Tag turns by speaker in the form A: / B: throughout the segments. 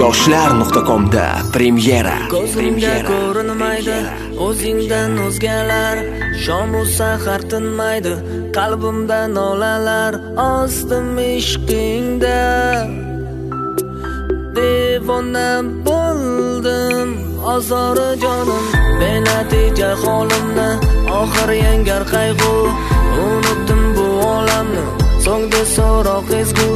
A: yoshlar.comda premyera.
B: Ko'zimga ko'rinmaydi o'zingdan o'zgalar. Shomu sahar tinmaydi qalbimda nolalar. Ostim ishqingda. Devona bo'ldim ozori jonim. Benatija holimni oxir yangar qayg'u. Unutdim bu olamni so'ngda so'roq ezgu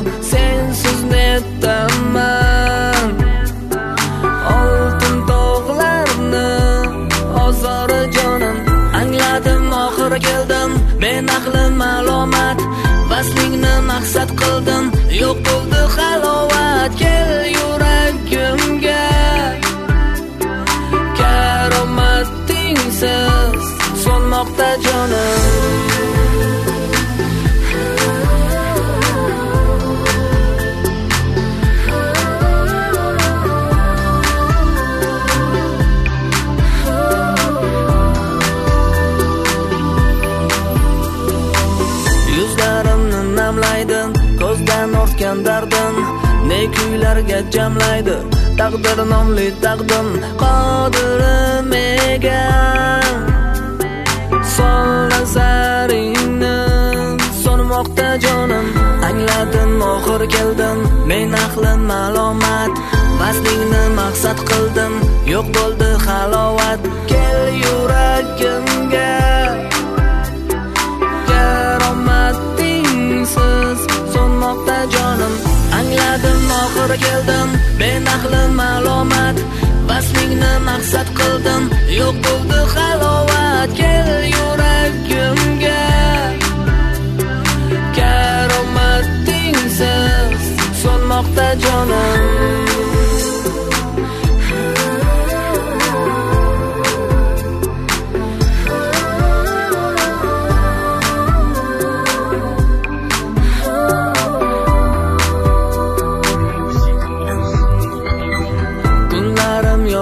B: to'g'ri keldim men aqlim ma'lumot. Vaslingni maqsad qildim yo'q bo'ldi halovat kel yuragimga karomatingsiz so'nmoqda jonim. Ko'zdan dardim ne kuylarga jamlaydi? Taqdir nomli taqdim qodirim ega sol nazaringni so'nmoqda jonim angladim oxir keldim men ahli ma'lumot vaslingni maqsad qildim. Yo'q bo'ldi halovat kel yurak to'g'ri keldim benaqlim ahli ma'lumot. Vaslingni maqsad qildim. Yo'q bo'ldi halovat kel yuragimga. Karomatingsiz so'nmoqda jonim.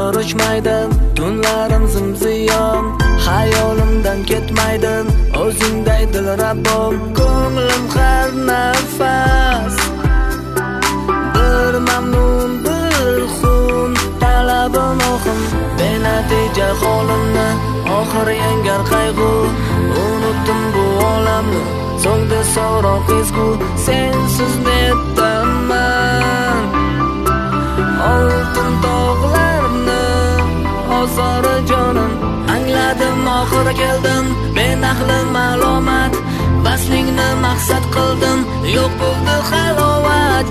B: Kunlarim yorishmaydi tunlarim zimziyon. Hayolimdan ketmaydi o'zingday dilrabom ko'nglim har nafas bir mamnun bir xun talabim oxim benatija holimni oxir yangar qayg'u. Unutdim bu olamni so'ngda so'roq ezgu. Sen ozori jonim angladim oxiri keldim. Men ahli ma'lumot vaslingni maqsad qildim. Yo'q bo'ldi halovat